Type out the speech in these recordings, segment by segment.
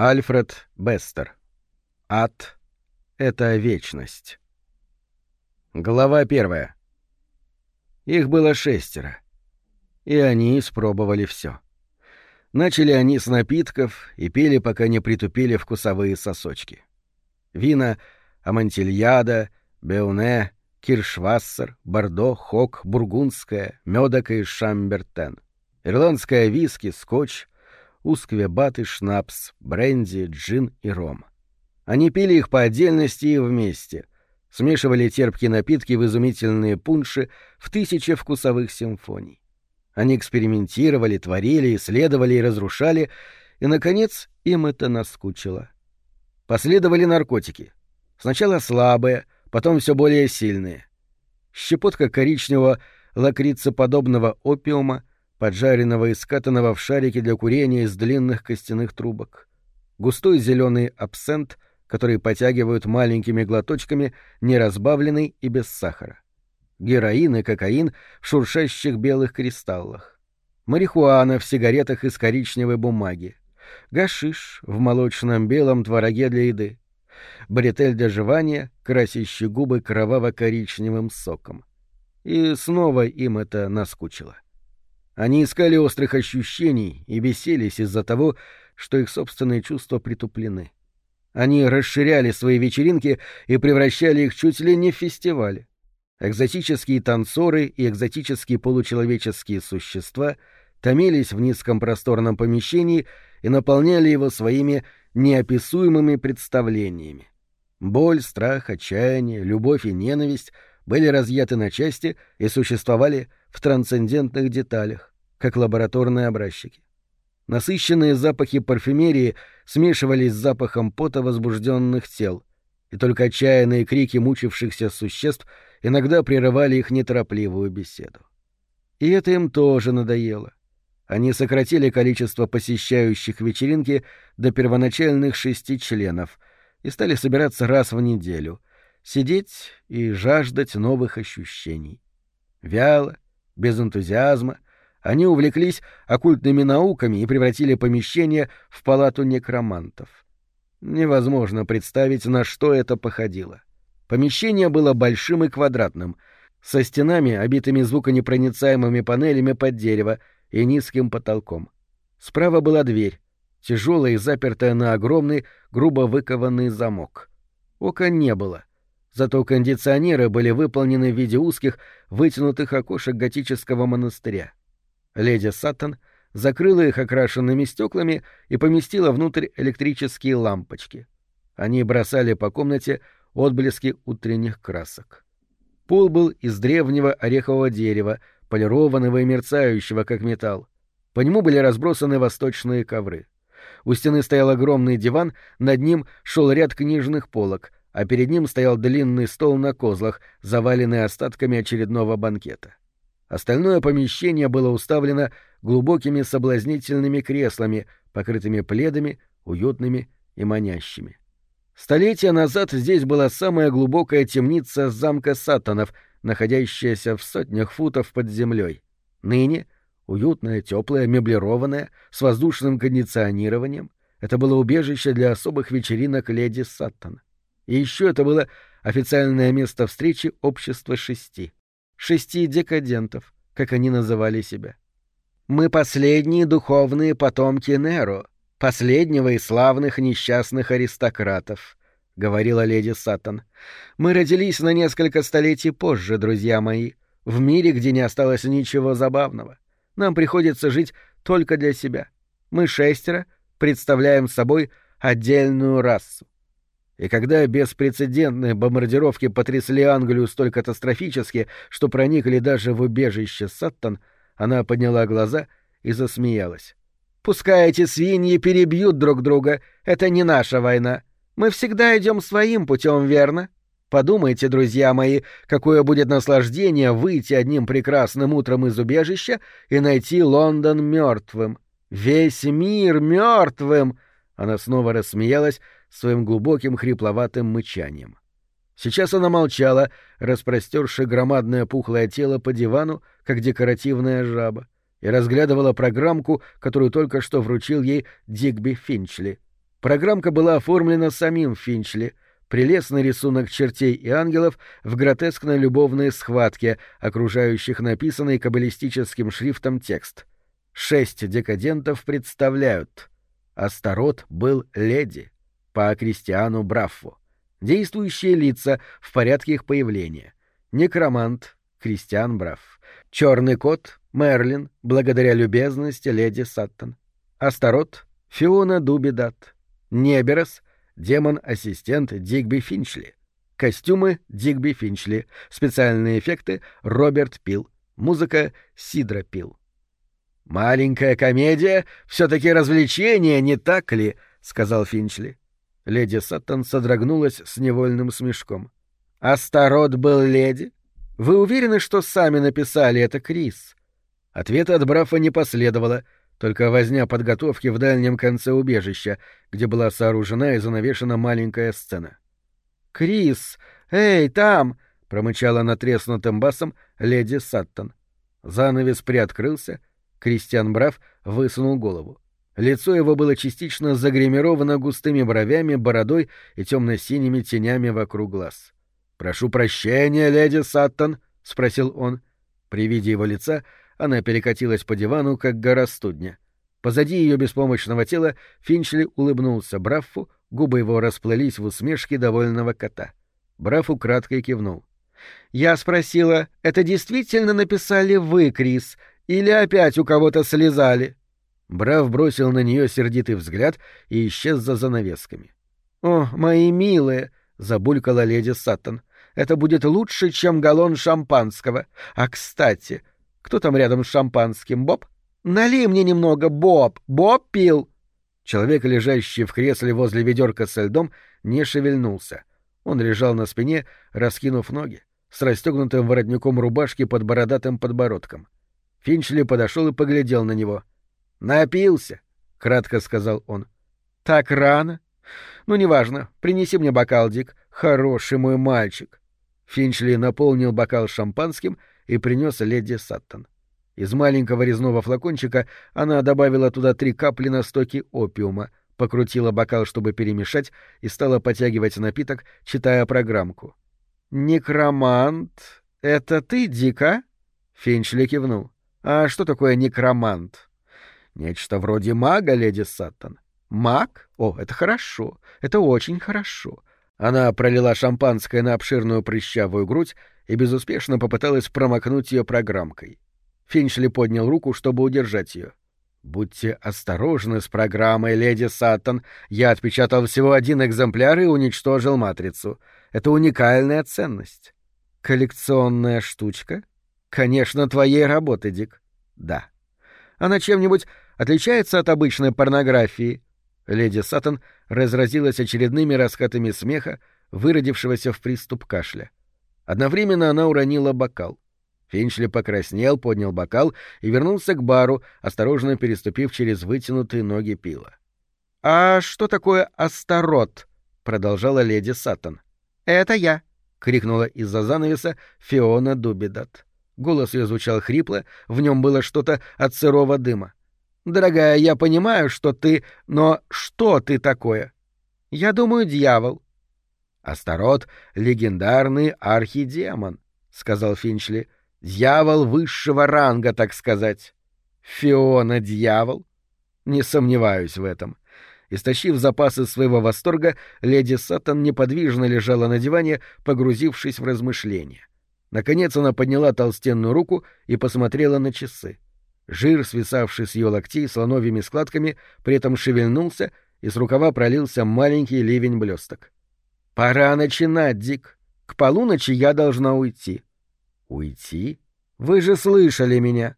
Альфред Бестер. Ад — это вечность. Глава первая. Их было шестеро. И они испробовали все. Начали они с напитков и пели, пока не притупили вкусовые сосочки. Вина Амантильяда, Беуне, Киршвассер, Бордо, Хок, Бургундская, Мёдок и Шамбертен. Ирландская виски, скотч, усквебат и шнапс, бренди, джин и ром. Они пили их по отдельности и вместе, смешивали терпкие напитки в изумительные пунши в тысячи вкусовых симфоний. Они экспериментировали, творили, исследовали и разрушали, и, наконец, им это наскучило. Последовали наркотики. Сначала слабые, потом все более сильные. Щепотка коричневого лакрицеподобного опиума, поджаренного и скатанного в шарики для курения из длинных костяных трубок. Густой зеленый абсент, который потягивают маленькими глоточками, неразбавленный и без сахара. Героин и кокаин в шуршащих белых кристаллах. Марихуана в сигаретах из коричневой бумаги. Гашиш в молочном белом твороге для еды. Бретель для жевания, красящий губы кроваво-коричневым соком. И снова им это наскучило. — они искали острых ощущений и бесились из-за того, что их собственные чувства притуплены. Они расширяли свои вечеринки и превращали их чуть ли не в фестивали. Экзотические танцоры и экзотические получеловеческие существа томились в низком просторном помещении и наполняли его своими неописуемыми представлениями. Боль, страх, отчаяние, любовь и ненависть были разъяты на части и существовали в трансцендентных деталях, как лабораторные образчики. Насыщенные запахи парфюмерии смешивались с запахом пота возбужденных тел, и только отчаянные крики мучившихся существ иногда прерывали их неторопливую беседу. И это им тоже надоело. Они сократили количество посещающих вечеринки до первоначальных шести членов и стали собираться раз в неделю, сидеть и жаждать новых ощущений. Вяло, без энтузиазма, они увлеклись оккультными науками и превратили помещение в палату некромантов. Невозможно представить, на что это походило. Помещение было большим и квадратным, со стенами, обитыми звуконепроницаемыми панелями под дерево и низким потолком. Справа была дверь, тяжелая и запертая на огромный, грубо выкованный замок. Окон не было. Зато кондиционеры были выполнены в виде узких, вытянутых окошек готического монастыря. Леди Саттон закрыла их окрашенными стеклами и поместила внутрь электрические лампочки. Они бросали по комнате отблески утренних красок. Пол был из древнего орехового дерева, полированного и мерцающего, как металл. По нему были разбросаны восточные ковры. У стены стоял огромный диван, над ним шел ряд книжных полок, а перед ним стоял длинный стол на козлах, заваленный остатками очередного банкета. Остальное помещение было уставлено глубокими соблазнительными креслами, покрытыми пледами, уютными и манящими. Столетия назад здесь была самая глубокая темница замка Сатанов, находящаяся в сотнях футов под землей. Ныне — уютная, теплая, меблированная, с воздушным кондиционированием. Это было убежище для особых вечеринок леди Саттон. И еще это было официальное место встречи общества шести. Шести декадентов, как они называли себя. «Мы последние духовные потомки Неро, последнего из славных несчастных аристократов», — говорила леди Саттон. «Мы родились на несколько столетий позже, друзья мои, в мире, где не осталось ничего забавного. Нам приходится жить только для себя. Мы шестеро представляем собой отдельную расу. И когда беспрецедентные бомбардировки потрясли Англию столь катастрофически, что проникли даже в убежище Саттон, она подняла глаза и засмеялась. «Пускай эти свиньи перебьют друг друга, это не наша война. Мы всегда идем своим путем, верно? Подумайте, друзья мои, какое будет наслаждение выйти одним прекрасным утром из убежища и найти Лондон мертвым. Весь мир мертвым!» Она снова рассмеялась, своим глубоким хрипловатым мычанием. Сейчас она молчала, распростерши громадное пухлое тело по дивану, как декоративная жаба, и разглядывала программку, которую только что вручил ей Дигби Финчли. Программка была оформлена самим Финчли, прелестный рисунок чертей и ангелов в гротескно-любовной схватке, окружающих написанный каббалистическим шрифтом текст. Шесть декадентов представляют. Астарот был леди, по Кристиану Браффу. Действующие лица в порядке их появления. Некромант, Кристиан Брафф. Черный кот, Мерлин, благодаря любезности леди Саттон. Астарот, Фиона Дубидат. Неберос, демон-ассистент Дигби Финчли. Костюмы Дигби Финчли. Специальные эффекты Роберт Пил. Музыка Сидра Пил. «Маленькая комедия — все-таки развлечение, не так ли?» — сказал Финчли. Леди Саттон содрогнулась с невольным смешком. «Астарот был леди? Вы уверены, что сами написали это, Крис?» Ответа от Брафа не последовало, только возня подготовки в дальнем конце убежища, где была сооружена и занавешена маленькая сцена. «Крис! Эй, там!» — промычала натреснутым басом леди Саттон. Занавес приоткрылся, Кристиан Браф высунул голову. Лицо его было частично загримировано густыми бровями, бородой и темно-синими тенями вокруг глаз. «Прошу прощения, леди Саттон», — спросил он. При виде его лица она перекатилась по дивану, как гора студня. Позади ее беспомощного тела Финчли улыбнулся Браффу, губы его расплылись в усмешке довольного кота. Браффу кратко кивнул. «Я спросила, это действительно написали вы, Крис, или опять у кого-то слезали?» Брав бросил на нее сердитый взгляд и исчез за занавесками. «О, мои милые!» — забулькала леди Саттон. «Это будет лучше, чем галлон шампанского. А, кстати, кто там рядом с шампанским, Боб? Налей мне немного, Боб! Боб пил!» Человек, лежащий в кресле возле ведерка со льдом, не шевельнулся. Он лежал на спине, раскинув ноги, с расстегнутым воротником рубашки под бородатым подбородком. Финчли подошел и поглядел на него. «Напился», — кратко сказал он. «Так рано?» «Ну, неважно. Принеси мне бокал, Дик. Хороший мой мальчик». Финчли наполнил бокал шампанским и принес леди Саттон. Из маленького резного флакончика она добавила туда три капли настойки опиума, покрутила бокал, чтобы перемешать, и стала потягивать напиток, читая программку. «Некромант? Это ты, Дика?» Финчли кивнул. «А что такое некромант?» «Нечто вроде мага, леди Саттон». «Маг? О, это хорошо. Это очень хорошо». Она пролила шампанское на обширную прыщавую грудь и безуспешно попыталась промокнуть ее программкой. Финчли поднял руку, чтобы удержать ее. «Будьте осторожны с программой, леди Саттон. Я отпечатал всего один экземпляр и уничтожил матрицу. Это уникальная ценность». «Коллекционная штучка?» Конечно, твоей работы, Дик. Да. Она чем-нибудь отличается от обычной порнографии? Леди Саттон разразилась очередными раскатами смеха, выродившегося в приступ кашля. Одновременно она уронила бокал. Финчли покраснел, поднял бокал и вернулся к бару, осторожно переступив через вытянутые ноги пила. «А что такое Астарот?» — продолжала леди Саттон. «Это я!» — крикнула из-за занавеса Фиона Дубидат. Голос ее звучал хрипло, в нем было что-то от сырого дыма. «Дорогая, я понимаю, что ты... Но что ты такое?» «Я думаю, дьявол». «Астарот — легендарный архидемон», — сказал Финчли. «Дьявол высшего ранга, так сказать». «Фиона — дьявол?» «Не сомневаюсь в этом». Истощив запасы своего восторга, леди Саттон неподвижно лежала на диване, погрузившись в размышления. Наконец она подняла толстенную руку и посмотрела на часы. Жир, свисавший с ее локтей слоновьими складками, при этом шевельнулся, и с рукава пролился маленький ливень блесток. «Пора начинать, Дик. К полуночи я должна уйти». «Уйти? Вы же слышали меня!»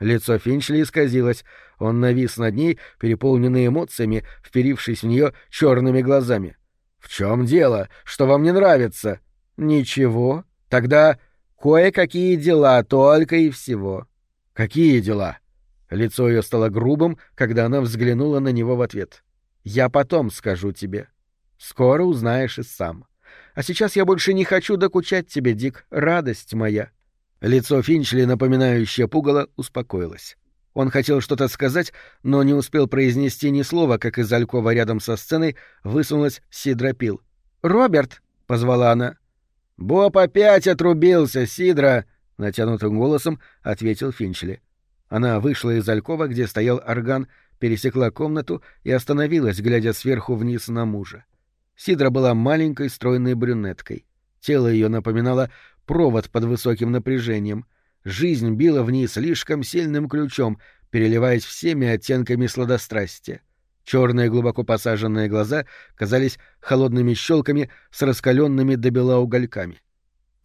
Лицо Финчли исказилось. Он навис над ней, переполненный эмоциями, вперившись в нее черными глазами. «В чем дело? Что вам не нравится?» «Ничего. Тогда Кое-какие дела только и всего. Какие дела? Лицо ее стало грубым, когда она взглянула на него в ответ. Я потом скажу тебе. Скоро узнаешь и сам. А сейчас я больше не хочу докучать тебе, Дик, радость моя. Лицо Финчли, напоминающее пугало, успокоилось. Он хотел что-то сказать, но не успел произнести ни слова, как из алькова рядом со сценой высунулась Сидра Пил. «Роберт!» — позвала она. «Боб опять отрубился, Сидра!» — натянутым голосом ответил Финчли. Она вышла из алькова, где стоял орган, пересекла комнату и остановилась, глядя сверху вниз на мужа. Сидра была маленькой, стройной брюнеткой. Тело ее напоминало провод под высоким напряжением. Жизнь била в ней слишком сильным ключом, переливаясь всеми оттенками сладострастия. Черные глубоко посаженные глаза казались холодными щелками с раскаленными до бела угольками.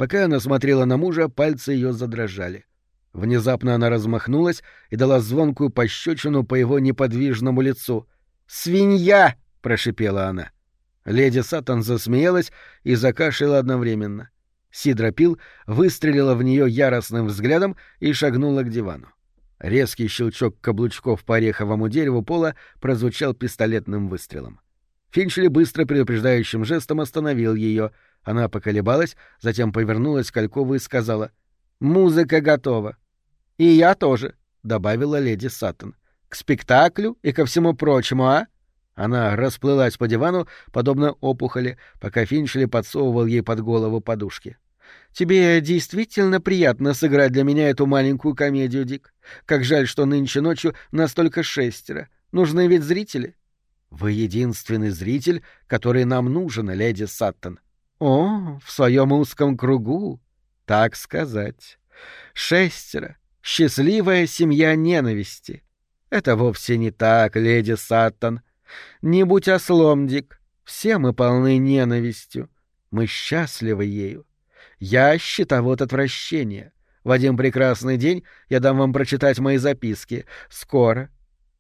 Пока она смотрела на мужа, пальцы ее задрожали. Внезапно она размахнулась и дала звонкую пощечину по его неподвижному лицу. «Свинья!» — прошипела она. Леди Сатан засмеялась и закашляла одновременно. Сидра Пил выстрелила в нее яростным взглядом и шагнула к дивану. Резкий щелчок каблучков по ореховому дереву пола прозвучал пистолетным выстрелом. Финчли быстро предупреждающим жестом остановил ее. Она поколебалась, затем повернулась к Алькову и сказала «Музыка готова». «И я тоже», — добавила леди Саттон. «К спектаклю и ко всему прочему, а?» Она расплылась по дивану, подобно опухоли, пока Финчли подсовывал ей под голову подушки. «Тебе действительно приятно сыграть для меня эту маленькую комедию, Дик. Как жаль, что нынче ночью настолько шестеро. Нужны ведь зрители». «Вы единственный зритель, который нам нужен, леди Саттон». «О, в своем узком кругу, так сказать. Шестеро. Счастливая семья ненависти. Это вовсе не так, леди Саттон. Не будь ослом, Дик. Все мы полны ненавистью. Мы счастливы ею. Я щитовод отвращения. В один прекрасный день я дам вам прочитать мои записки. Скоро.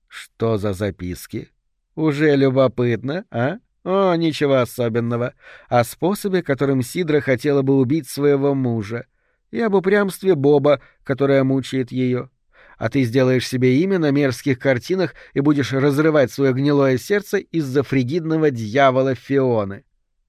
Что за записки? Уже любопытно, а? О, ничего особенного. О способе, которым Сидра хотела бы убить своего мужа и об упрямстве Боба, которое мучает ее. А ты сделаешь себе имя на мерзких картинах и будешь разрывать свое гнилое сердце из-за фригидного дьявола Фионы.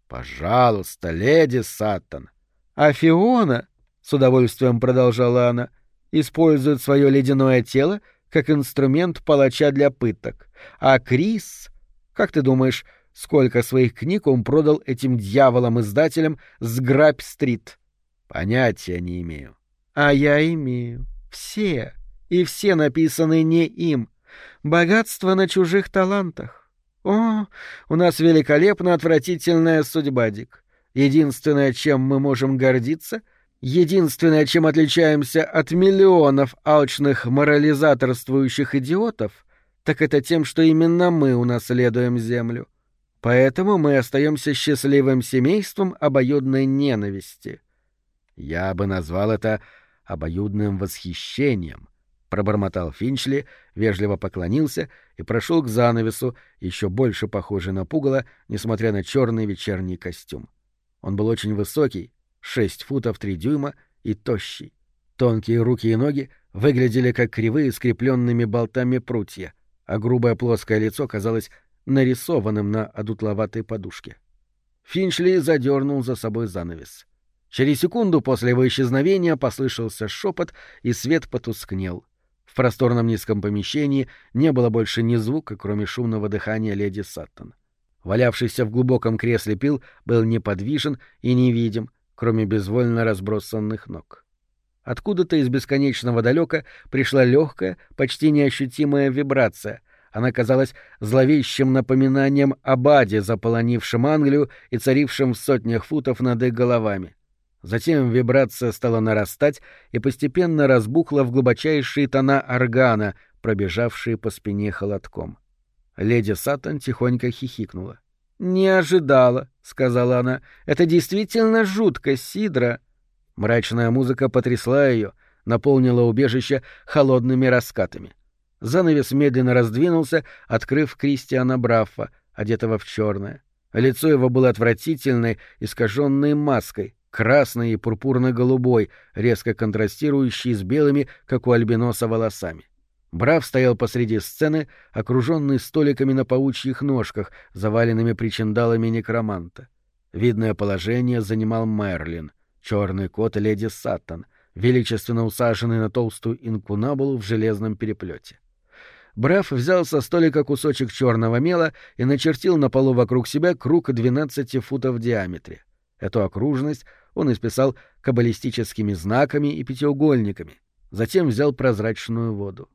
Пожалуйста, леди Саттон. А Фиона, с удовольствием продолжала она, использует свое ледяное тело как инструмент палача для пыток. А Крис, как ты думаешь, сколько своих книг он продал этим дьяволам-издателям с Грабь-стрит? Понятия не имею. А я имею. Все. И все написаны не им. Богатство на чужих талантах. О, у нас великолепно отвратительная судьба, Дик. Единственное, чем мы можем гордиться, единственное, чем отличаемся от миллионов алчных морализаторствующих идиотов, так это тем, что именно мы унаследуем землю. Поэтому мы остаемся счастливым семейством обоюдной ненависти. Я бы назвал это обоюдным восхищением, пробормотал Финчли, вежливо поклонился и прошел к занавесу, еще больше похожий на пугало, несмотря на черный вечерний костюм. Он был очень высокий, шесть футов три дюйма и тощий. Тонкие руки и ноги выглядели как кривые скрепленными болтами прутья, а грубое плоское лицо казалось нарисованным на одутловатой подушке. Финчли задернул за собой занавес. Через секунду после его исчезновения послышался шепот, и свет потускнел. В просторном низком помещении не было больше ни звука, кроме шумного дыхания леди Саттон. Валявшийся в глубоком кресле пил был неподвижен и невидим, кроме безвольно разбросанных ног. Откуда-то из бесконечного далека пришла легкая, почти неощутимая вибрация. Она казалась зловещим напоминанием о Баде, заполонившем Англию и царившем в сотнях футов над их головами. Затем вибрация стала нарастать и постепенно разбухла в глубочайшие тона органа, пробежавшие по спине холодком. Леди Саттон тихонько хихикнула. «Не ожидала», — сказала она. «Это действительно жутко, Сидра». Мрачная музыка потрясла ее, наполнила убежище холодными раскатами. Занавес медленно раздвинулся, открыв Кристиана Браффа, одетого в черное. Лицо его было отвратительной, искаженной маской, красный и пурпурно-голубой, резко контрастирующий с белыми, как у альбиноса, волосами. Брав стоял посреди сцены, окруженный столиками на паучьих ножках, заваленными причиндалами некроманта. Видное положение занимал Мерлин, черный кот леди Саттон, величественно усаженный на толстую инкунабулу в железном переплете. Браф взял со столика кусочек черного мела и начертил на полу вокруг себя круг 12 футов в диаметре. Эту окружность он исписал каббалистическими знаками и пятиугольниками, затем взял прозрачную воду.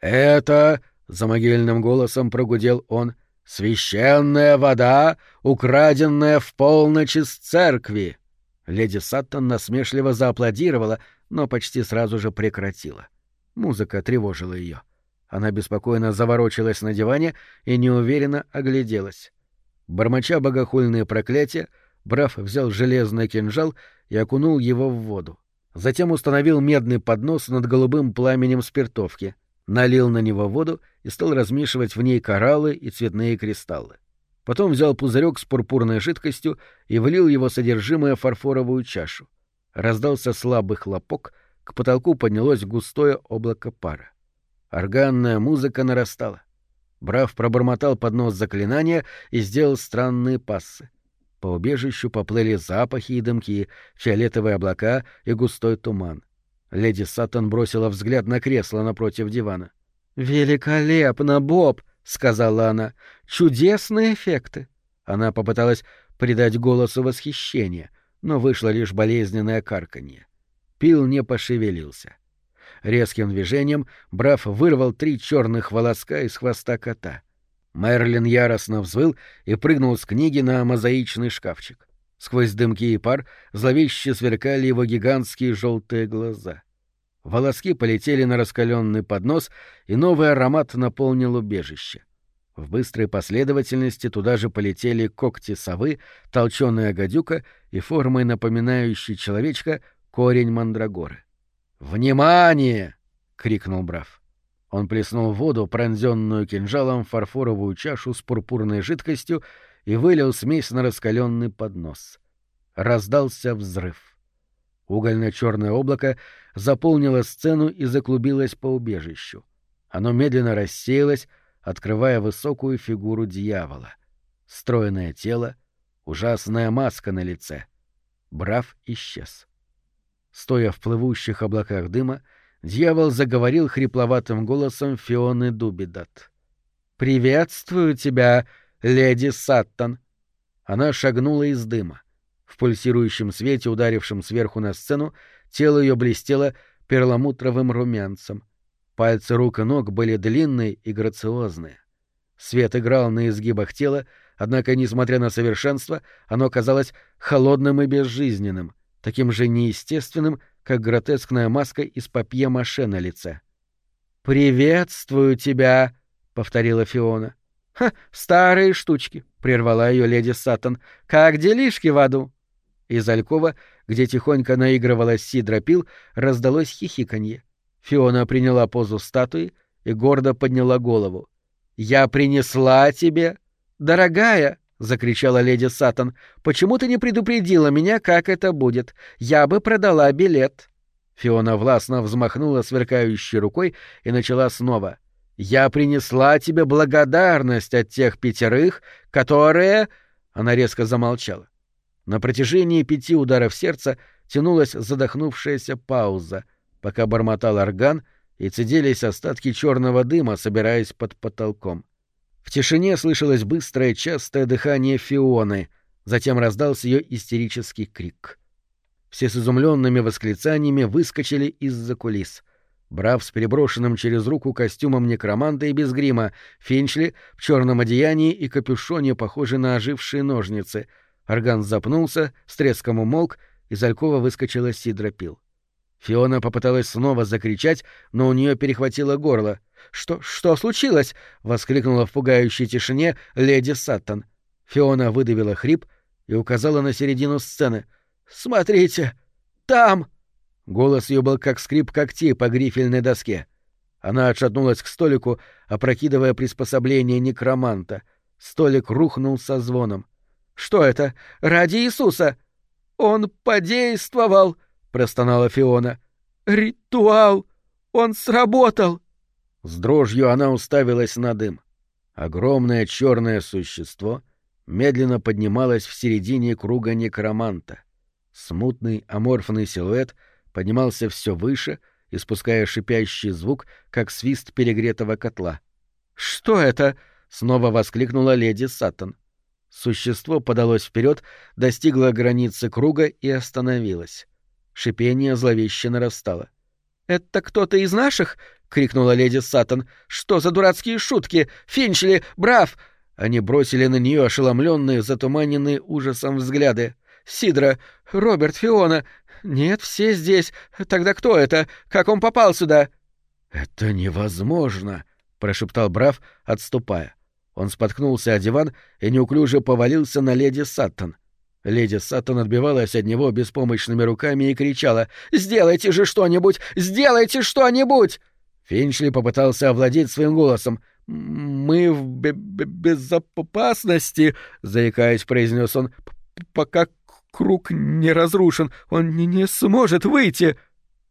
«Это...» — за могильным голосом прогудел он — «Священная вода, украденная в полночь из церкви!» Леди Саттон насмешливо зааплодировала, но почти сразу же прекратила. Музыка тревожила ее. Она беспокойно заворочилась на диване и неуверенно огляделась. Бормоча богохульные проклятия, Браф взял железный кинжал и окунул его в воду. Затем установил медный поднос над голубым пламенем спиртовки — налил на него воду и стал размешивать в ней кораллы и цветные кристаллы. Потом взял пузырек с пурпурной жидкостью и влил его содержимое в фарфоровую чашу. Раздался слабый хлопок, к потолку поднялось густое облако пара. Органная музыка нарастала. Брав пробормотал под нос заклинания и сделал странные пассы. По убежищу поплыли запахи и дымки, фиолетовые облака и густой туман. Леди Саттон бросила взгляд на кресло напротив дивана. «Великолепно, Боб!» — сказала она. «Чудесные эффекты!» Она попыталась придать голосу восхищение, но вышло лишь болезненное карканье. Пил не пошевелился. Резким движением Браф вырвал три черных волоска из хвоста кота. Мерлин яростно взвыл и прыгнул с книги на мозаичный шкафчик. Сквозь дымки и пар зловеще сверкали его гигантские желтые глаза. Волоски полетели на раскаленный поднос, и новый аромат наполнил убежище. В быстрой последовательности туда же полетели когти совы, толченая гадюка и формой напоминающий человечка корень мандрагоры. «Внимание!» — крикнул Брав. Он плеснул воду, пронзенную кинжалом, фарфоровую чашу с пурпурной жидкостью и вылил смесь на раскаленный поднос. Раздался взрыв. Угольно-черное облако заполнило сцену и заклубилось по убежищу. Оно медленно рассеялось, открывая высокую фигуру дьявола. Стройное тело, ужасная маска на лице. Брав исчез. Стоя в плывущих облаках дыма, дьявол заговорил хрипловатым голосом Фионы Дубидат. «Приветствую тебя, леди Саттон!» Она шагнула из дыма. В пульсирующем свете, ударившем сверху на сцену, тело ее блестело перламутровым румянцем. Пальцы рук и ног были длинные и грациозные. Свет играл на изгибах тела, однако, несмотря на совершенство, оно казалось холодным и безжизненным, таким же неестественным, как гротескная маска из папье-маше на лице. «Приветствую тебя!» — повторила Фиона. «Ха, старые штучки», — прервала ее леди Саттон. «Как делишки в аду?» Из алькова, где тихонько наигрывала Сидра Пил, раздалось хихиканье. Фиона приняла позу статуи и гордо подняла голову. «Я принесла тебе...» «Дорогая!» — закричала леди Саттон. «Почему ты не предупредила меня, как это будет? Я бы продала билет». Фиона властно взмахнула сверкающей рукой и начала снова — я принесла тебе благодарность от тех пятерых, которые...» Она резко замолчала. На протяжении пяти ударов сердца тянулась задохнувшаяся пауза, пока бормотал орган и цедились остатки черного дыма, собираясь под потолком. В тишине слышалось быстрое частое дыхание Фионы, затем раздался ее истерический крик. Все с изумленными восклицаниями выскочили из-за кулис — Брав с переброшенным через руку костюмом некроманта и без грима, Финчли в черном одеянии и капюшоне, похожий на ожившие ножницы. Орган запнулся, с треском умолк, из Алькова выскочила Сидра Пил. Фиона попыталась снова закричать, но у нее перехватило горло. «Что, что случилось?» — воскликнула в пугающей тишине леди Саттон. Фиона выдавила хрип и указала на середину сцены. «Смотрите! Там!» Голос ее был как скрип когтей по грифельной доске. Она отшатнулась к столику, опрокидывая приспособление некроманта. Столик рухнул со звоном. «Что это? Ради Иисуса!» «Он подействовал!» — простонала Фиона. «Ритуал! Он сработал!» С дрожью она уставилась на дым. Огромное черное существо медленно поднималось в середине круга некроманта. Смутный аморфный силуэт — поднимался все выше, испуская шипящий звук, как свист перегретого котла. «Что это?» — снова воскликнула леди Саттон. Существо подалось вперед, достигло границы круга и остановилось. Шипение зловеще нарастало. «Это кто-то из наших?» — крикнула леди Саттон. «Что за дурацкие шутки? Финчли! Брав!» Они бросили на нее ошеломленные, затуманенные ужасом взгляды. «Сидра! Роберт Фиона! Нет, все здесь. Тогда кто это? Как он попал сюда?» «Это невозможно!» — прошептал Брав, отступая. Он споткнулся о диван и неуклюже повалился на леди Саттон. Леди Саттон отбивалась от него беспомощными руками и кричала «Сделайте же что-нибудь! Сделайте что-нибудь!» Финчли попытался овладеть своим голосом. «Мы в бе -бе безопасности», — заикаясь, произнес он, — «пока круг не разрушен, он не, не сможет выйти».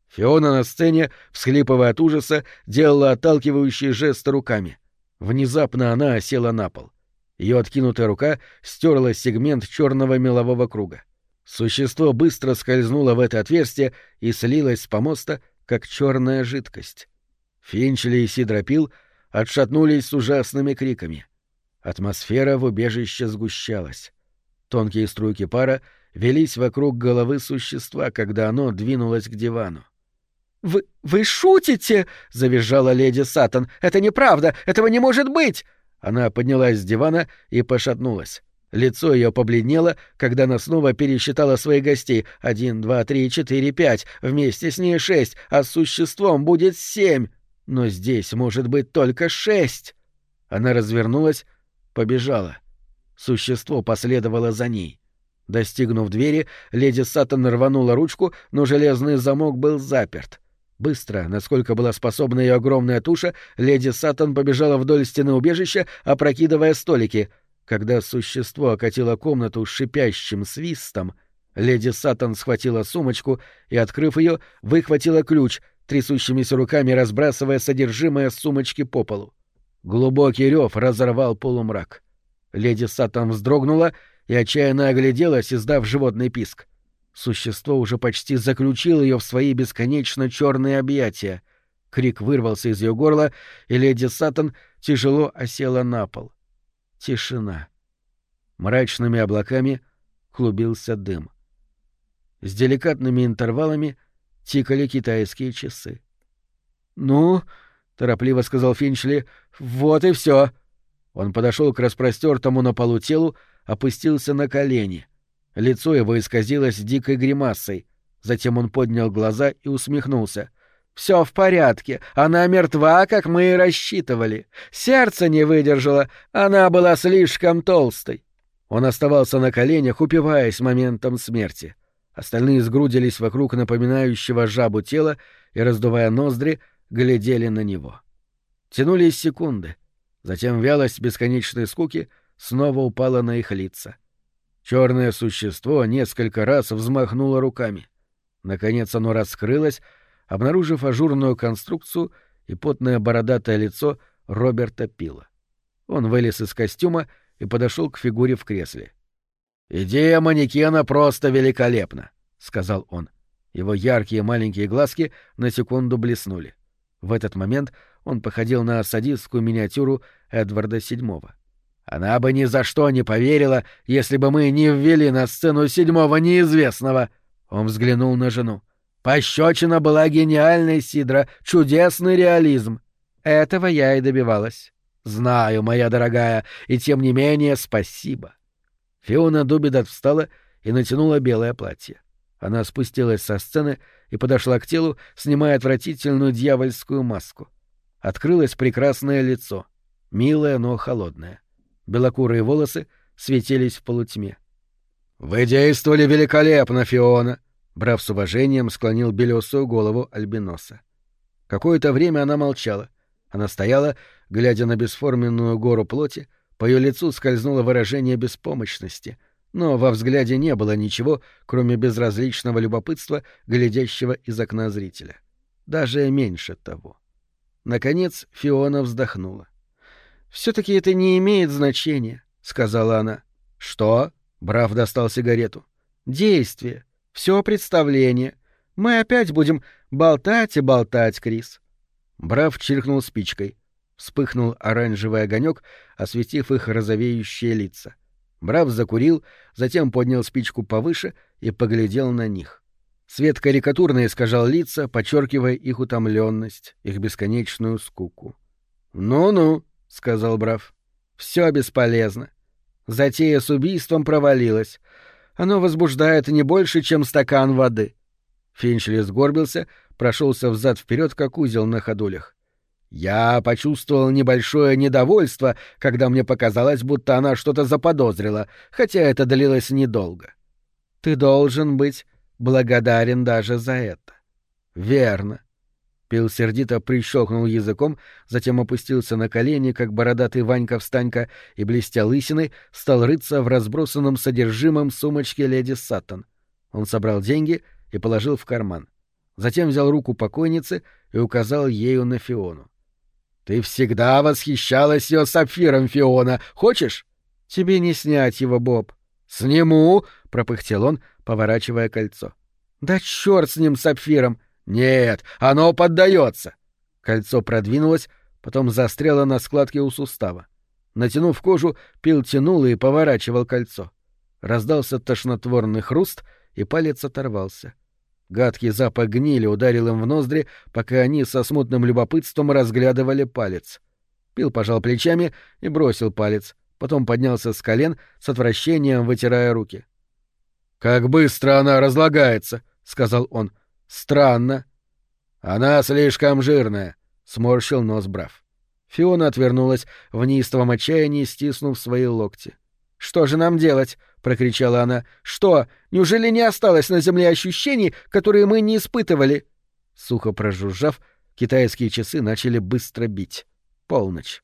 Фиона на сцене, всхлипывая от ужаса, делала отталкивающие жесты руками. Внезапно она осела на пол. Ее откинутая рука стерла сегмент черного мелового круга. Существо быстро скользнуло в это отверстие и слилось с помоста, как черная жидкость. Финчли и Сидропил отшатнулись с ужасными криками. Атмосфера в убежище сгущалась. Тонкие струйки пара велись вокруг головы существа, когда оно двинулось к дивану. «Вы... вы шутите?» — завизжала леди Сатан. «Это неправда! Этого не может быть!» Она поднялась с дивана и пошатнулась. Лицо ее побледнело, когда она снова пересчитала своих гостей. Один, два, три, четыре, пять. Вместе с ней шесть, а с существом будет семь. Но здесь может быть только шесть. Она развернулась, побежала. Существо последовало за ней. Достигнув двери, леди Саттон рванула ручку, но железный замок был заперт. Быстро, насколько была способна ее огромная туша, леди Саттон побежала вдоль стены убежища, опрокидывая столики. Когда существо окатило комнату шипящим свистом, леди Саттон схватила сумочку и, открыв ее, выхватила ключ, трясущимися руками разбрасывая содержимое сумочки по полу. Глубокий рев разорвал полумрак. Леди Саттон вздрогнула и отчаянно огляделась, издав животный писк. Существо уже почти заключило ее в свои бесконечно черные объятия. Крик вырвался из ее горла, и леди Саттон тяжело осела на пол. Тишина. Мрачными облаками клубился дым. С деликатными интервалами тикали китайские часы. «Ну, — торопливо сказал Финчли, — вот и все. Он подошел к распростертому на полу телу, опустился на колени. Лицо его исказилось дикой гримасой. Затем он поднял глаза и усмехнулся. «Все в порядке. Она мертва, как мы и рассчитывали. Сердце не выдержало. Она была слишком толстой». Он оставался на коленях, упиваясь моментом смерти. Остальные сгрудились вокруг напоминающего жабу тела и, раздувая ноздри, глядели на него. Тянулись секунды. Затем вялость бесконечной скуки снова упала на их лица. Черное существо несколько раз взмахнуло руками. Наконец оно раскрылось, обнаружив ажурную конструкцию и потное бородатое лицо Роберта Пила. Он вылез из костюма и подошел к фигуре в кресле. «Идея манекена просто великолепна», — сказал он. Его яркие маленькие глазки на секунду блеснули. В этот момент он походил на садистскую миниатюру Эдварда VII. Она бы ни за что не поверила, если бы мы не ввели на сцену седьмого неизвестного. Он взглянул на жену. Пощечина была гениальной, Сидра, чудесный реализм. Этого я и добивалась. Знаю, моя дорогая, и тем не менее спасибо. Фиона Дубидат встала и натянула белое платье. Она спустилась со сцены и подошла к телу, снимая отвратительную дьявольскую маску. Открылось прекрасное лицо, милое, но холодное. Белокурые волосы светились в полутьме. «Вы действовали великолепно, Фиона!» Брав с уважением, склонил белесую голову Альбиноса. Какое-то время она молчала. Она стояла, глядя на бесформенную гору плоти, по ее лицу скользнуло выражение беспомощности, но во взгляде не было ничего, кроме безразличного любопытства, глядящего из окна зрителя. Даже меньше того. Наконец Фиона вздохнула. — все-таки это не имеет значения, сказала она. Что? Брав достал сигарету. Действие. Все представление. Мы опять будем болтать и болтать, Крис. Брав чиркнул спичкой. Вспыхнул оранжевый огонек, осветив их розовеющие лица. Брав закурил, затем поднял спичку повыше и поглядел на них. Свет карикатурно искажал лица, подчеркивая их утомленность, их бесконечную скуку. «Ну-ну», — сказал Брав, — «все бесполезно. Затея с убийством провалилась. Оно возбуждает не больше, чем стакан воды». Финчли сгорбился, прошелся взад вперед, как узел на ходулях. Я почувствовал небольшое недовольство, когда мне показалось, будто она что-то заподозрила, хотя это длилось недолго. Ты должен быть благодарен даже за это. Верно. Пил сердито прищелкнул языком, затем опустился на колени, как бородатый Ванька-встанька, и, блестя лысиной, стал рыться в разбросанном содержимом сумочке леди Саттон. Он собрал деньги и положил в карман. Затем взял руку покойницы и указал ею на Фиону. «Ты всегда восхищалась ее сапфиром, Фиона. Хочешь?» «Тебе не снять его, Боб». «Сниму!» — пропыхтел он, поворачивая кольцо. «Да черт с ним, сапфиром!» «Нет, оно поддается!» Кольцо продвинулось, потом застряло на складке у сустава. Натянув кожу, Пил тянул и поворачивал кольцо. Раздался тошнотворный хруст, и палец оторвался. Гадкий запах гнили ударил им в ноздри, пока они со смутным любопытством разглядывали палец. Пил пожал плечами и бросил палец, потом поднялся с колен, с отвращением вытирая руки. «Как быстро она разлагается!» — сказал он. «Странно». «Она слишком жирная», — сморщил нос Брав. Фиона отвернулась в неистовом отчаянии, стиснув свои локти. «Что же нам делать?» — прокричала она. «Что? Неужели не осталось на земле ощущений, которые мы не испытывали?» Сухо прожужжав, китайские часы начали быстро бить. Полночь.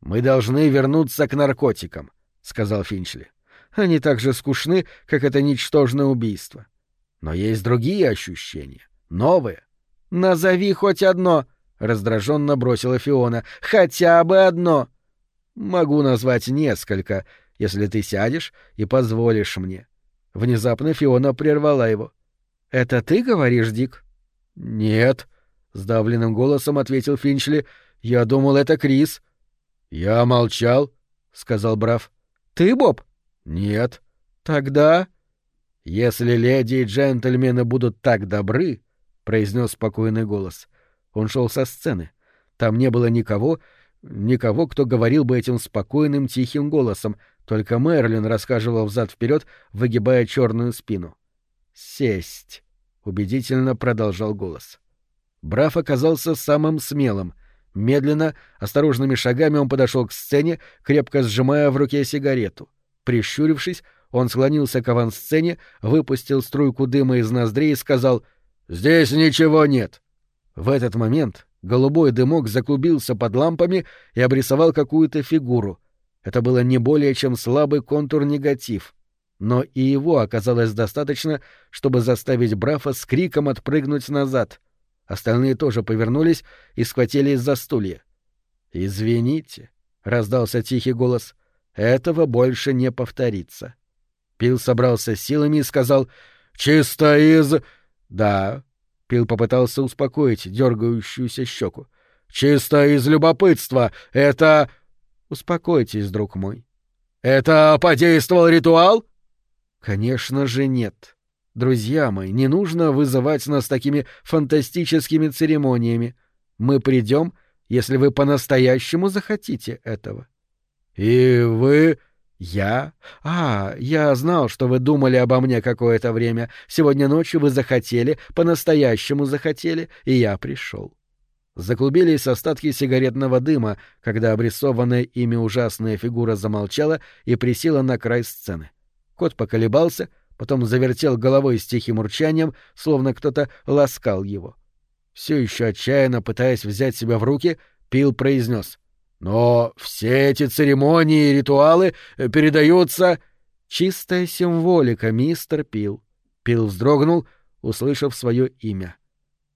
«Мы должны вернуться к наркотикам», — сказал Финчли. «Они так же скучны, как это ничтожное убийство. Но есть другие ощущения, новые. Назови хоть одно», — раздраженно бросила Фиона. «Хотя бы одно». «Могу назвать несколько», если ты сядешь и позволишь мне. Внезапно Фиона прервала его. «Это ты говоришь, Дик?» «Нет», — сдавленным голосом ответил Финчли. «Я думал, это Крис». «Я молчал», — сказал Брав. «Ты, Боб?» «Нет». «Тогда...» «Если леди и джентльмены будут так добры», — произнес спокойный голос. Он шел со сцены. Там не было никого, никого, кто говорил бы этим спокойным тихим голосом, только Мерлин рассказывал взад вперед, выгибая черную спину. «Сесть», — убедительно продолжал голос. Браф оказался самым смелым. Медленно, осторожными шагами он подошел к сцене, крепко сжимая в руке сигарету. Прищурившись, он склонился к авансцене, выпустил струйку дыма из ноздрей и сказал «Здесь ничего нет». В этот момент голубой дымок заклубился под лампами и обрисовал какую-то фигуру — это было не более чем слабый контур-негатив, но и его оказалось достаточно, чтобы заставить Брафа с криком отпрыгнуть назад. Остальные тоже повернулись и схватились за стулья. «Извините», — раздался тихий голос, — «этого больше не повторится». Пил собрался силами и сказал «Чисто из...» «Да», — Пил попытался успокоить дергающуюся щеку. «Чисто из любопытства. Это...» Успокойтесь, друг мой. Это подействовал ритуал? Конечно же нет. Друзья мои, не нужно вызывать нас такими фантастическими церемониями. Мы придем, если вы по-настоящему захотите этого. И вы... Я? А, я знал, что вы думали обо мне какое-то время. Сегодня ночью вы захотели, по-настоящему захотели, и я пришел. Заклубились остатки сигаретного дыма, когда обрисованная ими ужасная фигура замолчала и присела на край сцены. Кот поколебался, потом завертел головой с тихим урчанием, словно кто-то ласкал его. Все еще отчаянно пытаясь взять себя в руки, Пил произнес. «Но все эти церемонии и ритуалы передаются...» «Чистая символика, мистер Пил». Пил вздрогнул, услышав свое имя.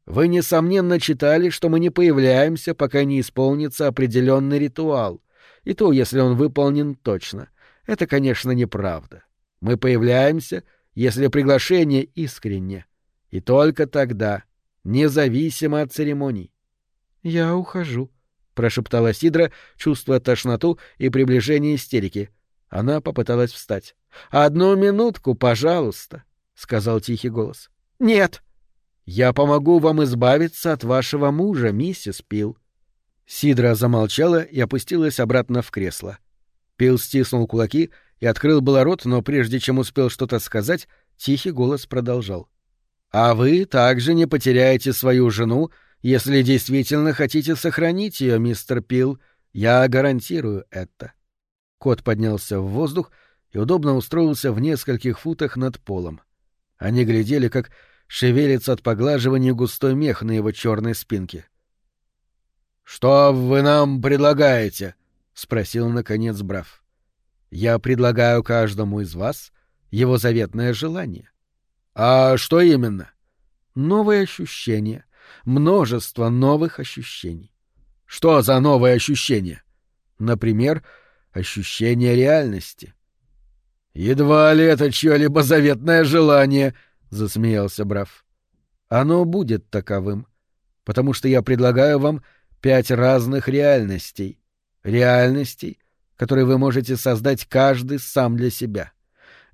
Вы, несомненно, читали, что мы не появляемся, пока не исполнится определенный ритуал. И то, если он выполнен точно. Это, конечно, неправда. Мы появляемся, если приглашение искренне. И только тогда, независимо от церемоний. «Я ухожу», — прошептала Сидра, чувствуя тошноту и приближение истерики. Она попыталась встать. «Одну минутку, пожалуйста», — сказал тихий голос. «Нет!» «Я помогу вам избавиться от вашего мужа, миссис Пил». Сидра замолчала и опустилась обратно в кресло. Пил стиснул кулаки и открыл было рот, но прежде чем успел что-то сказать, тихий голос продолжал. «А вы также не потеряете свою жену, если действительно хотите сохранить ее, мистер Пил. Я гарантирую это». Кот поднялся в воздух и удобно устроился в нескольких футах над полом. Они глядели, как шевелится от поглаживания густой мех на его черной спинке. «Что вы нам предлагаете?» — спросил, наконец, Брав. «Я предлагаю каждому из вас его заветное желание». «А что именно?» «Новые ощущения. Множество новых ощущений». «Что за новые ощущения?» «Например, ощущение реальности». «Едва ли это чье-либо заветное желание», — засмеялся Брав. «Оно будет таковым, потому что я предлагаю вам пять разных реальностей. Реальностей, которые вы можете создать каждый сам для себя.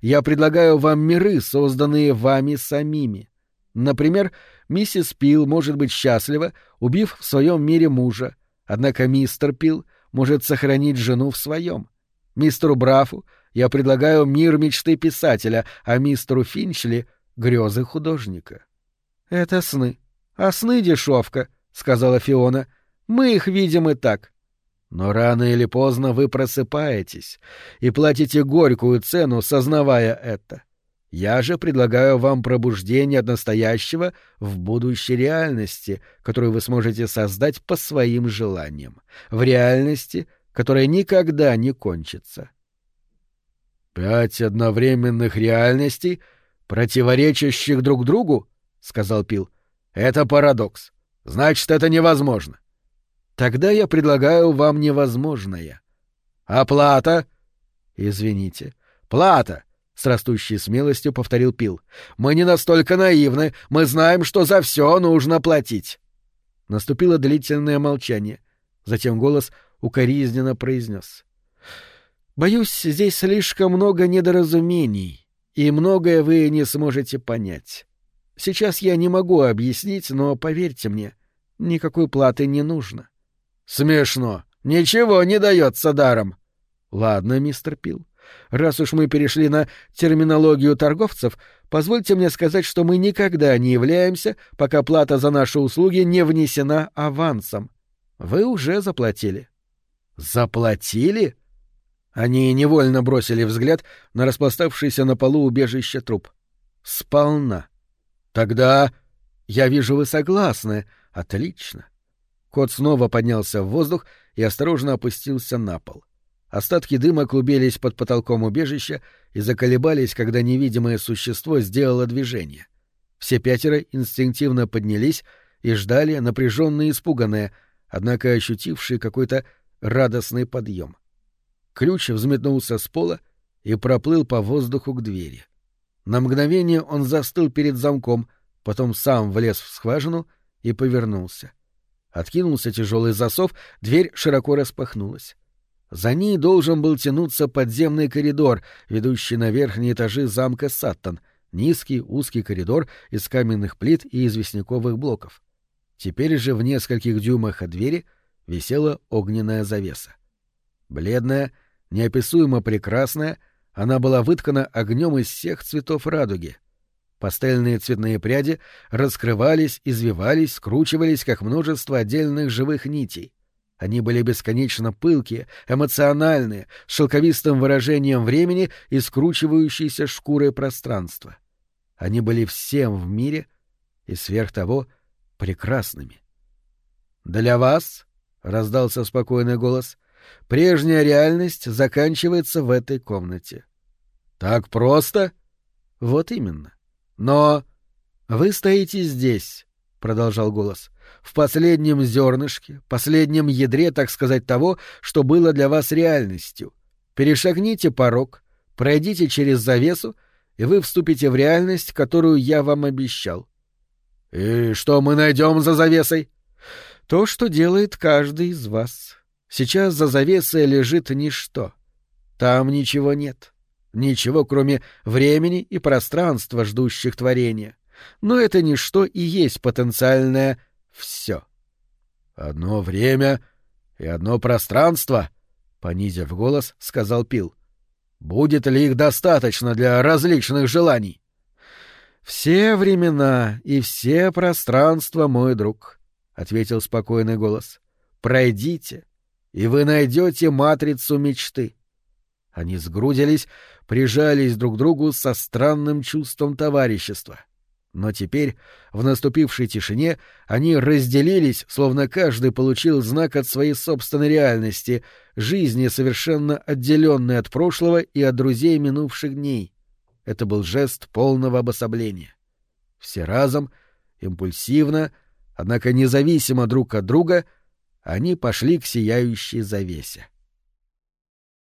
Я предлагаю вам миры, созданные вами самими. Например, миссис Пил может быть счастлива, убив в своем мире мужа, однако мистер Пил может сохранить жену в своем. Мистеру Брафу я предлагаю мир мечты писателя, а мистеру Финчли — грезы художника. — Это сны. А сны — дешевка, — сказала Фиона. — Мы их видим и так. Но рано или поздно вы просыпаетесь и платите горькую цену, сознавая это. Я же предлагаю вам пробуждение от настоящего в будущей реальности, которую вы сможете создать по своим желаниям, в реальности, которая никогда не кончится. «Пять одновременных реальностей, противоречащих друг другу?» — сказал Пил. «Это парадокс. Значит, это невозможно. Тогда я предлагаю вам невозможное. Оплата? Извините. Плата, с растущей смелостью повторил Пил. Мы не настолько наивны, мы знаем, что за все нужно платить. Наступило длительное молчание. Затем голос укоризненно произнес. Боюсь, здесь слишком много недоразумений, и многое вы не сможете понять. Сейчас я не могу объяснить, но поверьте мне, никакой платы не нужно. Смешно. Ничего не дается даром. Ладно, мистер Пил. Раз уж мы перешли на терминологию торговцев, позвольте мне сказать, что мы никогда не являемся, пока плата за наши услуги не внесена авансом. Вы уже заплатили. Заплатили? Они невольно бросили взгляд на распластавшийся на полу убежище труп. Сполна. Тогда я вижу, вы согласны. Отлично. Кот снова поднялся в воздух и осторожно опустился на пол. Остатки дыма клубились под потолком убежища и заколебались, когда невидимое существо сделало движение. Все пятеро инстинктивно поднялись и ждали, напряженно и испуганные, однако ощутившие какой-то радостный подъем. Ключ взметнулся с пола и проплыл по воздуху к двери. На мгновение он застыл перед замком, потом сам влез в скважину и повернулся. Откинулся тяжелый засов, дверь широко распахнулась. За ней должен был тянуться подземный коридор, ведущий на верхние этажи замка Саттон, низкий узкий коридор из каменных плит и известняковых блоков. Теперь же в нескольких дюймах от двери висела огненная завеса. Бледная, неописуемо прекрасная, она была выткана огнем из всех цветов радуги — Пастельные цветные пряди раскрывались, извивались, скручивались, как множество отдельных живых нитей. Они были бесконечно пылкие, эмоциональные, с шелковистым выражением времени и скручивающейся шкурой пространства. Они были всем в мире и сверх того прекрасными. «Для вас», — раздался спокойный голос, — «прежняя реальность заканчивается в этой комнате». «Так просто?» «Вот именно. Но вы стоите здесь, продолжал голос, в последнем зернышке, последнем ядре, так сказать, того, что было для вас реальностью. Перешагните порог, пройдите через завесу, и вы вступите в реальность, которую я вам обещал. И что мы найдем за завесой? То, что делает каждый из вас. Сейчас за завесой лежит ничто. Там ничего нет. Ничего, кроме времени и пространства, ждущих творения. Но это ничто и есть потенциальное все. Одно время и одно пространство, понизив голос, сказал Пил. Будет ли их достаточно для различных желаний? Все времена и все пространства, мой друг, ответил спокойный голос. Пройдите, и вы найдете матрицу мечты. Они сгрудились, прижались друг к другу со странным чувством товарищества. Но теперь, в наступившей тишине, они разделились, словно каждый получил знак от своей собственной реальности, жизни, совершенно отделенной от прошлого и от друзей минувших дней. Это был жест полного обособления. Все разом, импульсивно, однако независимо друг от друга, они пошли к сияющей завесе.